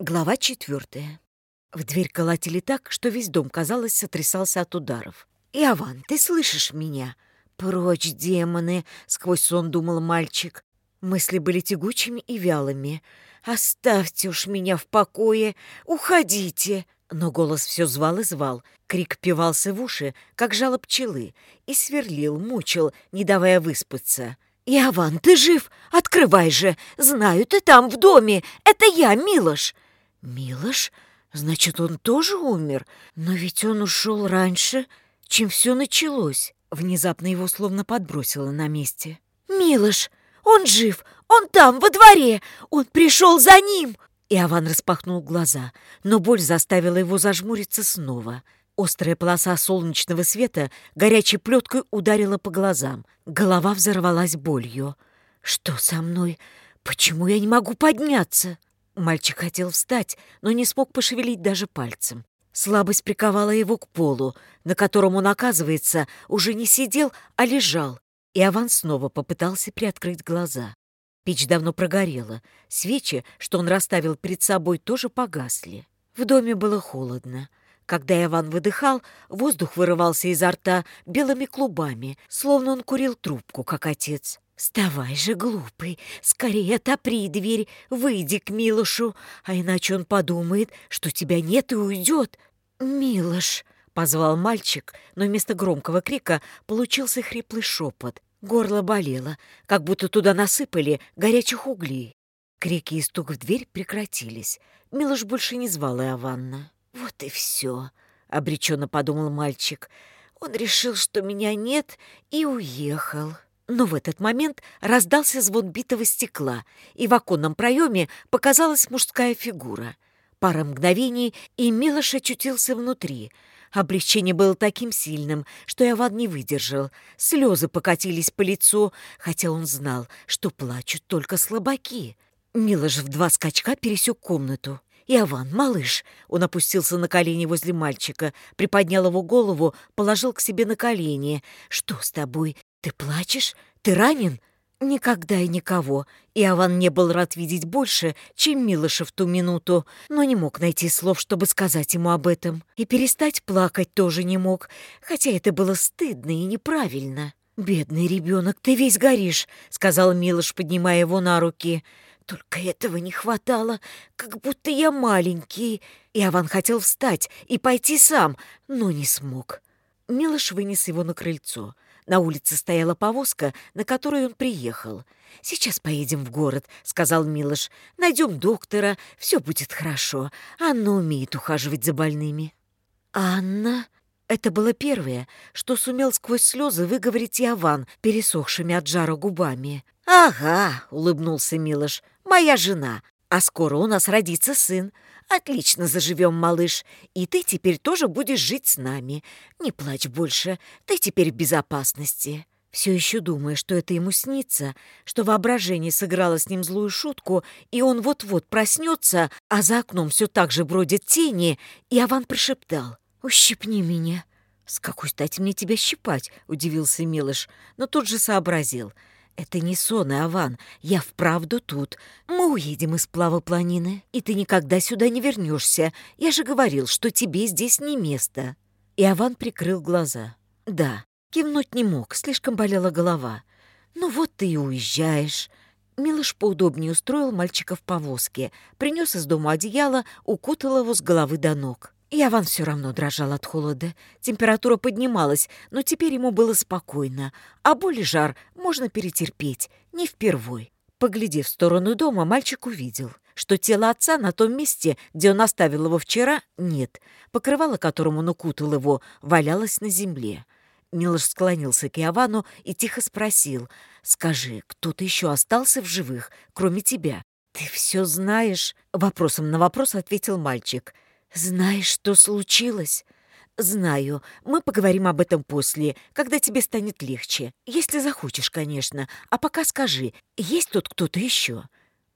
Глава четвертая. В дверь колотили так, что весь дом, казалось, сотрясался от ударов. «Иован, ты слышишь меня?» «Прочь, демоны!» — сквозь сон думал мальчик. Мысли были тягучими и вялыми. «Оставьте уж меня в покое! Уходите!» Но голос все звал и звал. Крик пивался в уши, как жало пчелы, и сверлил, мучил, не давая выспаться. «Иован, ты жив? Открывай же! Знаю, ты там, в доме! Это я, Милош!» «Милош? Значит, он тоже умер? Но ведь он ушел раньше, чем все началось». Внезапно его словно подбросило на месте. «Милош, он жив! Он там, во дворе! Он пришел за ним!» Иован распахнул глаза, но боль заставила его зажмуриться снова. Острая полоса солнечного света горячей плеткой ударила по глазам. Голова взорвалась болью. «Что со мной? Почему я не могу подняться?» Мальчик хотел встать, но не смог пошевелить даже пальцем. Слабость приковала его к полу, на котором он, оказывается, уже не сидел, а лежал. И Аван снова попытался приоткрыть глаза. Печь давно прогорела. Свечи, что он расставил перед собой, тоже погасли. В доме было холодно. Когда Иван выдыхал, воздух вырывался изо рта белыми клубами, словно он курил трубку, как отец. «Вставай же, глупый, скорее отопри дверь, выйди к Милошу, а иначе он подумает, что тебя нет и уйдет». «Милош!» — позвал мальчик, но вместо громкого крика получился хриплый шепот. Горло болело, как будто туда насыпали горячих углей. Крики и стук в дверь прекратились. Милош больше не звал Иованна. «Вот и все», — обреченно подумал мальчик. «Он решил, что меня нет, и уехал». Но в этот момент раздался звон битого стекла, и в оконном проеме показалась мужская фигура. Пара мгновений, и Милош очутился внутри. Облегчение было таким сильным, что Иван не выдержал. Слезы покатились по лицу, хотя он знал, что плачут только слабаки. Милош в два скачка пересек комнату. «Иован, малыш!» Он опустился на колени возле мальчика, приподнял его голову, положил к себе на колени. «Что с тобой? «Ты плачешь? Ты ранен?» Никогда и никого. Иован не был рад видеть больше, чем Милыша в ту минуту, но не мог найти слов, чтобы сказать ему об этом. И перестать плакать тоже не мог, хотя это было стыдно и неправильно. «Бедный ребенок, ты весь горишь», — сказал Милыш, поднимая его на руки. «Только этого не хватало, как будто я маленький». Иован хотел встать и пойти сам, но не смог. Милыш вынес его на крыльцо. На улице стояла повозка, на которой он приехал. «Сейчас поедем в город», — сказал Милош. «Найдем доктора, все будет хорошо. Анна умеет ухаживать за больными». «Анна?» Это было первое, что сумел сквозь слезы выговорить Иован, пересохшими от жара губами. «Ага», — улыбнулся Милош, — «моя жена. А скоро у нас родится сын. Отлично заживем, малыш, и ты теперь тоже будешь жить с нами. Не плачь больше, ты теперь в безопасности». Все еще думая, что это ему снится, что воображение сыграло с ним злую шутку, и он вот-вот проснется, а за окном все так же бродят тени, и Аван прошептал «Ущипни меня». «С какой стати мне тебя щипать?» — удивился Милыш, но тут же сообразил — это не сон, Аван. Я вправду тут. Мы уедем из плава планины, и ты никогда сюда не вернешься. Я же говорил, что тебе здесь не место. И Аван прикрыл глаза. Да, кивнуть не мог, слишком болела голова. Ну вот ты и уезжаешь. Милош поудобнее устроил мальчика в повозке, принес из дома одеяло, укутал его с головы до ног. Яван все равно дрожал от холода. Температура поднималась, но теперь ему было спокойно. А боль и жар можно перетерпеть, не впервой. Поглядев в сторону дома, мальчик увидел, что тело отца на том месте, где он оставил его вчера, нет. Покрывало, которым он укутал его, валялось на земле. Нилош склонился к Иовану и тихо спросил. «Скажи, кто-то еще остался в живых, кроме тебя?» «Ты все знаешь?» — вопросом на вопрос ответил мальчик. «Знаешь, что случилось?» «Знаю. Мы поговорим об этом после, когда тебе станет легче. Если захочешь, конечно. А пока скажи, есть тут кто-то еще?»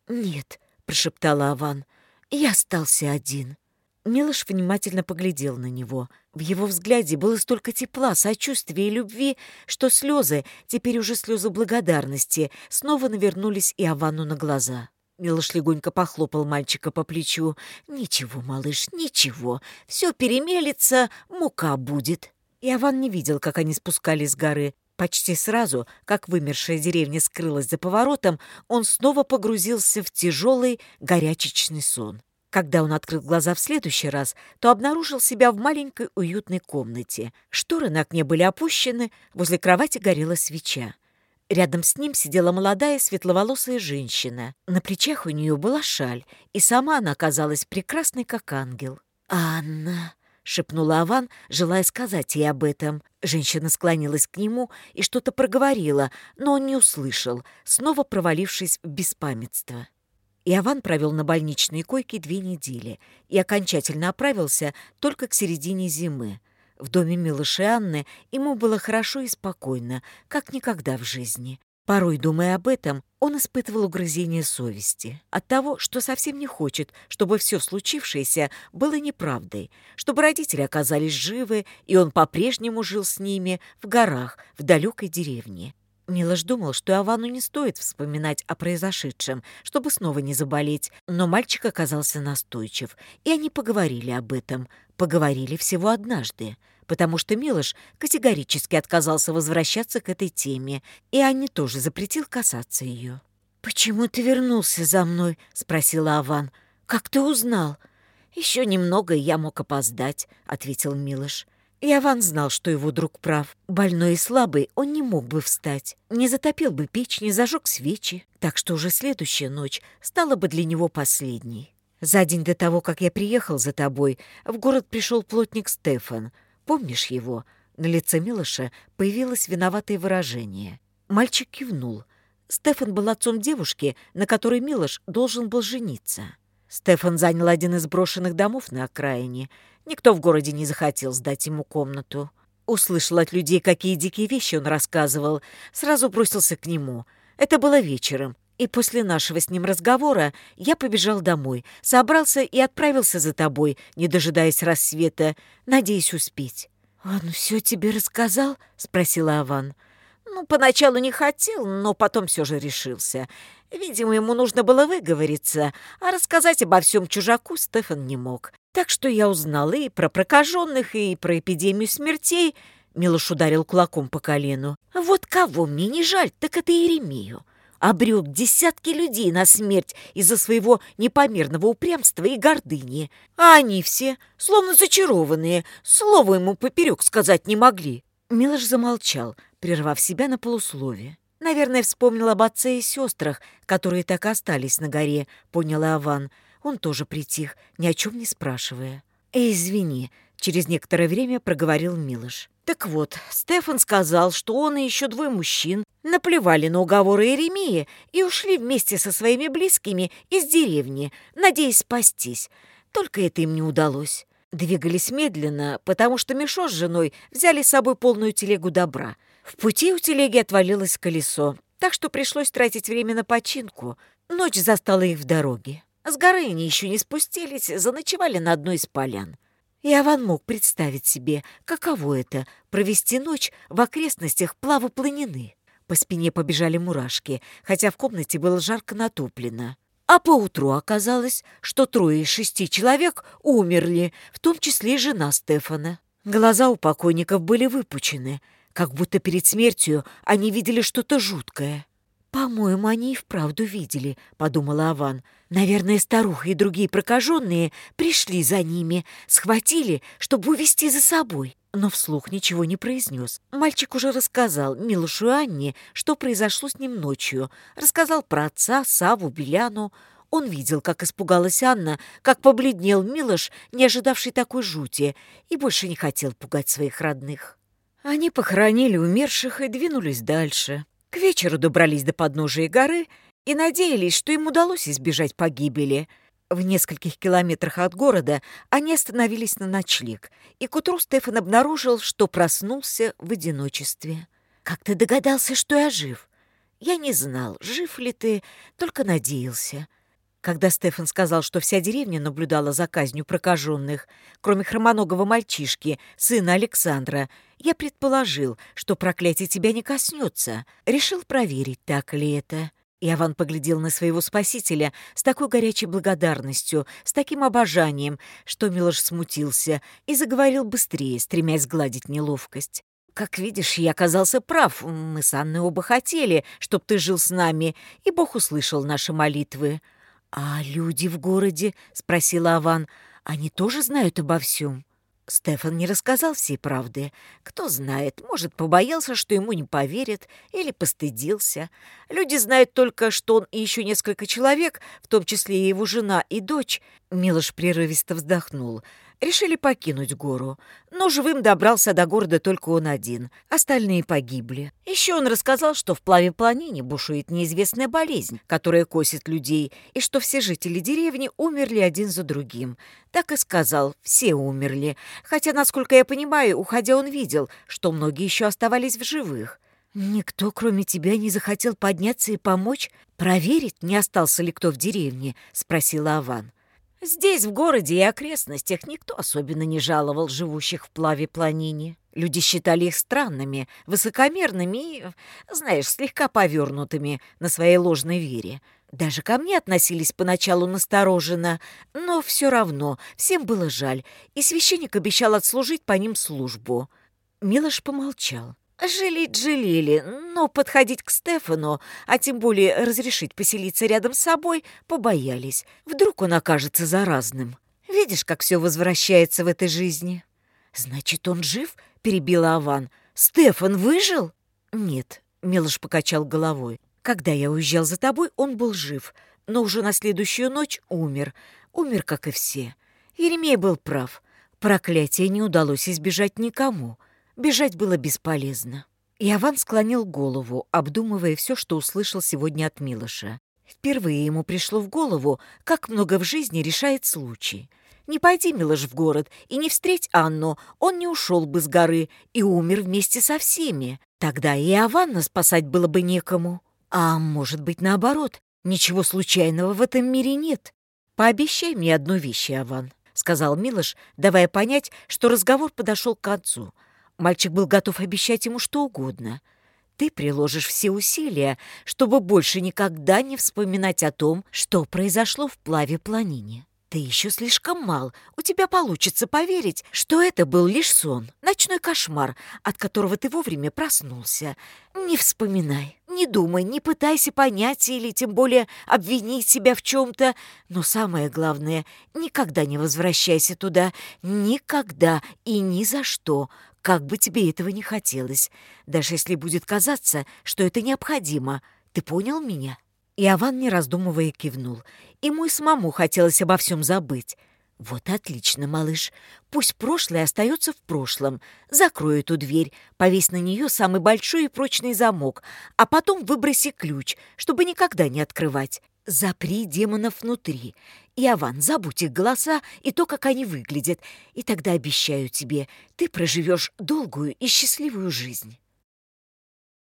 «Нет», — прошептала Аван. «Я остался один». Милош внимательно поглядел на него. В его взгляде было столько тепла, сочувствия и любви, что слезы, теперь уже слезы благодарности, снова навернулись и Авану на глаза. Милош легонько похлопал мальчика по плечу. «Ничего, малыш, ничего. Все перемелится, мука будет». Иован не видел, как они спускались с горы. Почти сразу, как вымершая деревня скрылась за поворотом, он снова погрузился в тяжелый горячечный сон. Когда он открыл глаза в следующий раз, то обнаружил себя в маленькой уютной комнате. Шторы на окне были опущены, возле кровати горела свеча. Рядом с ним сидела молодая светловолосая женщина. На плечах у нее была шаль, и сама она казалась прекрасной, как ангел. «Анна!» — шепнула Аван, желая сказать ей об этом. Женщина склонилась к нему и что-то проговорила, но он не услышал, снова провалившись в беспамятство. Иован провел на больничной койке две недели и окончательно оправился только к середине зимы. В доме Милыши Анны ему было хорошо и спокойно, как никогда в жизни. Порой, думая об этом, он испытывал угрызение совести от того, что совсем не хочет, чтобы все случившееся было неправдой, чтобы родители оказались живы, и он по-прежнему жил с ними в горах, в далекой деревне. Милош думал, что Авану не стоит вспоминать о произошедшем, чтобы снова не заболеть, но мальчик оказался настойчив, и они поговорили об этом. Поговорили всего однажды, потому что Милош категорически отказался возвращаться к этой теме, и Анни тоже запретил касаться ее. «Почему ты вернулся за мной?» — спросила Аван. «Как ты узнал?» «Еще немного, и я мог опоздать», — ответил Милош. Иован знал, что его друг прав. Больной и слабый он не мог бы встать, не затопил бы печь, не зажег свечи. Так что уже следующая ночь стала бы для него последней. За день до того, как я приехал за тобой, в город пришел плотник Стефан. Помнишь его? На лице Милоша появилось виноватое выражение. Мальчик кивнул. Стефан был отцом девушки, на которой Милош должен был жениться. Стефан занял один из брошенных домов на окраине — Никто в городе не захотел сдать ему комнату. Услышал от людей, какие дикие вещи он рассказывал, сразу бросился к нему. Это было вечером, и после нашего с ним разговора я побежал домой, собрался и отправился за тобой, не дожидаясь рассвета, надеясь успеть. «А, ну «Он все тебе рассказал?» — спросила Аван. Ну, поначалу не хотел, но потом все же решился. Видимо, ему нужно было выговориться, а рассказать обо всем чужаку Стефан не мог. Так что я узнал и про прокаженных, и про эпидемию смертей. Милош ударил кулаком по колену. Вот кого мне не жаль, так это Еремию. Обрек десятки людей на смерть из-за своего непомерного упрямства и гордыни. А они все, словно зачарованные, слово ему поперек сказать не могли. Милош замолчал — прервав себя на полусловие. «Наверное, вспомнила об отце и сестрах, которые так и остались на горе», — понял Аван. Он тоже притих, ни о чем не спрашивая. «Эй, извини», — через некоторое время проговорил Милош. «Так вот, Стефан сказал, что он и еще двое мужчин наплевали на уговоры Иеремии и ушли вместе со своими близкими из деревни, надеясь спастись. Только это им не удалось. Двигались медленно, потому что Мишо с женой взяли с собой полную телегу добра. В пути у телеги отвалилось колесо, так что пришлось тратить время на починку. Ночь застала их в дороге. С горы они еще не спустились, заночевали на одной из полян. Иован мог представить себе, каково это — провести ночь в окрестностях плаву планины. По спине побежали мурашки, хотя в комнате было жарко натоплено. А поутру оказалось, что трое из шести человек умерли, в том числе и жена Стефана. Глаза у покойников были выпучены, как будто перед смертью они видели что-то жуткое. «По-моему, они и вправду видели», — подумала Аван. «Наверное, старуха и другие прокаженные пришли за ними, схватили, чтобы увести за собой но вслух ничего не произнес. Мальчик уже рассказал Милушу Анне, что произошло с ним ночью. Рассказал про отца, Саву, Беляну. Он видел, как испугалась Анна, как побледнел Милош, не ожидавший такой жути, и больше не хотел пугать своих родных. Они похоронили умерших и двинулись дальше. К вечеру добрались до подножия горы и надеялись, что им удалось избежать погибели — в нескольких километрах от города они остановились на ночлег, и к утру Стефан обнаружил, что проснулся в одиночестве. «Как ты догадался, что я жив?» «Я не знал, жив ли ты, только надеялся». Когда Стефан сказал, что вся деревня наблюдала за казнью прокаженных, кроме хромоногого мальчишки, сына Александра, я предположил, что проклятие тебя не коснется. Решил проверить, так ли это. Иован поглядел на своего спасителя с такой горячей благодарностью, с таким обожанием, что Милош смутился и заговорил быстрее, стремясь сгладить неловкость. «Как видишь, я оказался прав. Мы с Анной оба хотели, чтоб ты жил с нами, и Бог услышал наши молитвы». «А люди в городе?» — спросила Аван. «Они тоже знают обо всем?» Стефан не рассказал всей правды. Кто знает, может, побоялся, что ему не поверят, или постыдился. Люди знают только, что он и еще несколько человек, в том числе и его жена и дочь. Милош прерывисто вздохнул — решили покинуть гору, но живым добрался до города только он один, остальные погибли. Еще он рассказал, что в плаве планине бушует неизвестная болезнь, которая косит людей, и что все жители деревни умерли один за другим. Так и сказал, все умерли, хотя, насколько я понимаю, уходя он видел, что многие еще оставались в живых. «Никто, кроме тебя, не захотел подняться и помочь? Проверить, не остался ли кто в деревне?» — спросила Аван. Здесь, в городе и окрестностях, никто особенно не жаловал живущих в плаве планине. Люди считали их странными, высокомерными и, знаешь, слегка повернутыми на своей ложной вере. Даже ко мне относились поначалу настороженно, но все равно всем было жаль, и священник обещал отслужить по ним службу. Милош помолчал. Жалеть жалели, но подходить к Стефану, а тем более разрешить поселиться рядом с собой, побоялись. Вдруг он окажется заразным. Видишь, как все возвращается в этой жизни? «Значит, он жив?» — перебила Аван. «Стефан выжил?» «Нет», — Мелош покачал головой. «Когда я уезжал за тобой, он был жив, но уже на следующую ночь умер. Умер, как и все. Еремей был прав. Проклятие не удалось избежать никому». Бежать было бесполезно. И Аван склонил голову, обдумывая все, что услышал сегодня от Милоша. Впервые ему пришло в голову, как много в жизни решает случай. Не пойди, Милош, в город и не встреть Анну, он не ушел бы с горы и умер вместе со всеми. Тогда и Аванна спасать было бы некому. А может быть, наоборот, ничего случайного в этом мире нет. Пообещай мне одну вещь, Аван, — сказал Милош, давая понять, что разговор подошел к концу — Мальчик был готов обещать ему что угодно. Ты приложишь все усилия, чтобы больше никогда не вспоминать о том, что произошло в плаве-планине. Ты еще слишком мал. У тебя получится поверить, что это был лишь сон, ночной кошмар, от которого ты вовремя проснулся. Не вспоминай, не думай, не пытайся понять или тем более обвинить себя в чем-то. Но самое главное, никогда не возвращайся туда. Никогда и ни за что. Как бы тебе этого не хотелось, даже если будет казаться, что это необходимо. Ты понял меня?» Иован, не раздумывая, кивнул. Ему и самому хотелось обо всем забыть. «Вот отлично, малыш. Пусть прошлое остается в прошлом. Закрой эту дверь, повесь на нее самый большой и прочный замок, а потом выброси ключ, чтобы никогда не открывать. Запри демонов внутри. И, Аван, забудь их голоса и то, как они выглядят. И тогда, обещаю тебе, ты проживешь долгую и счастливую жизнь.